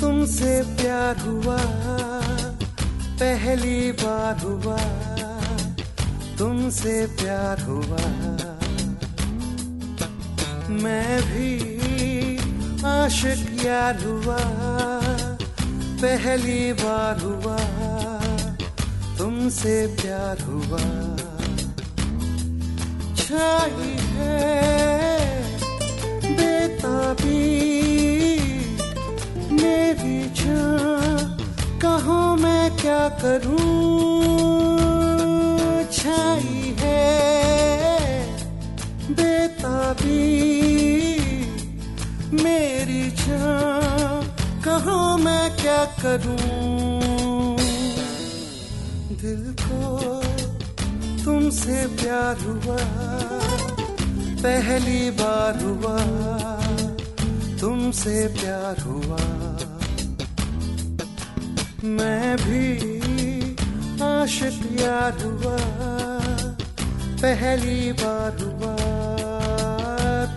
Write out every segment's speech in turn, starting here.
तुमसे प्यार हुआ, पहली बार हुआ, तुमसे प्यार हुआ। मैं भी आशिक यार हुआ, पहली बार हुआ, तुमसे प्यार हुआ। छाई है करूँ। दिल को तुमसे प्यार हुआ, पहली बार हुआ, तुमसे प्यार हुआ। मैं भी आशिक यार हुआ, पहली बार हुआ,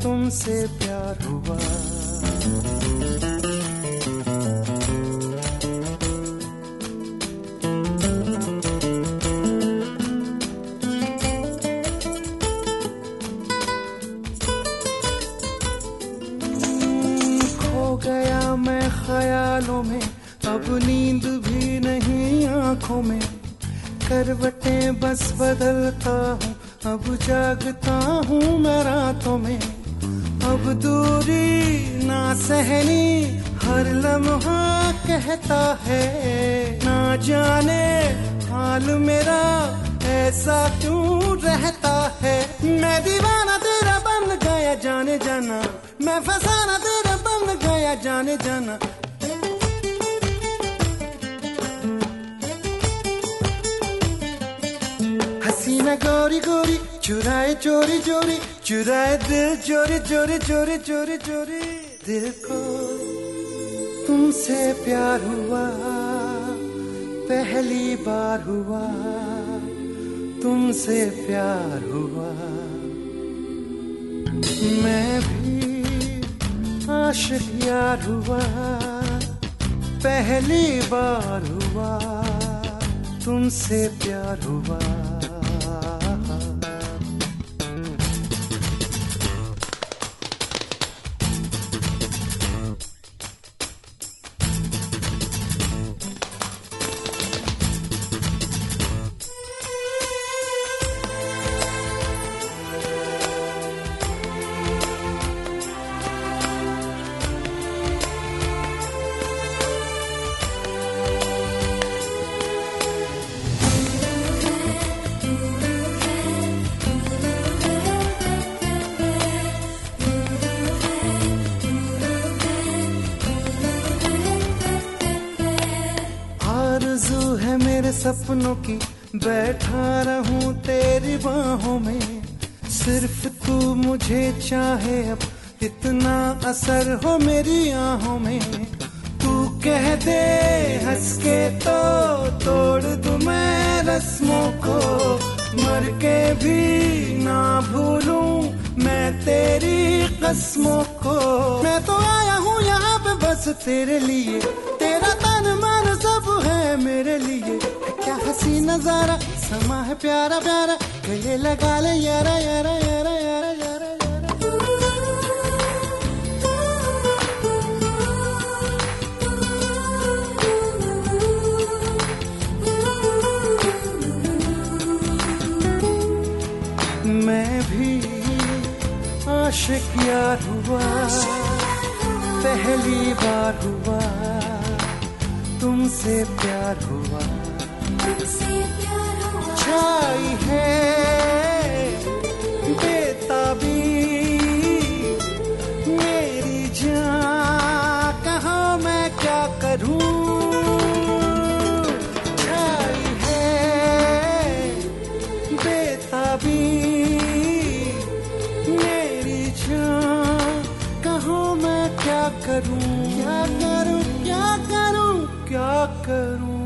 तुमसे प्यार हुआ। गया मैं ख्यालों में। अब नींद भी नहीं आँखों में। करवटें बस बदलता हूँ। अब जागता हूँ मैं रातों में। अब दूरी ना सहनी, हर लम्हा कहता है। ना जाने हाल मेरा ऐसा क्यों रहता है। मैं दीवाना तेरा बन गया जाने जाना। मैं फसाना तेरा बन गया जाने जाना। हसीना गोरी गोरी, चुराए चोरी चोरी, चुराए दिल चोरी चोरी चोरी चोरी चोरी। दिल को तुमसे प्यार हुआ, पहली बार हुआ, तुमसे प्यार हुआ। मैं भी आशिक यार हुआ पहली बार हुआ तुमसे प्यार हुआ। सपनों की बैठा रहूँ तेरी बाहों में। सिर्फ़ तू मुझे चाहे अब इतना असर हो मेरी आहों में। तू कह दे हंस के तो तोड़ दू मैं रस्मों को। मर के भी ना भूलूं मैं तेरी कस्मों को। मैं तो आया हूँ यहाँ पे बस तेरे लिए। सब है मेरे लिए। क्या हसी नज़ारा, समा है प्यारा प्यारा। गले लगा ले यारा यारा यारा यारा यारा। मैं भी आशिक यार हुआ, पहली बार हुआ। तुमसे प्यार हुआ। छाई है। मैं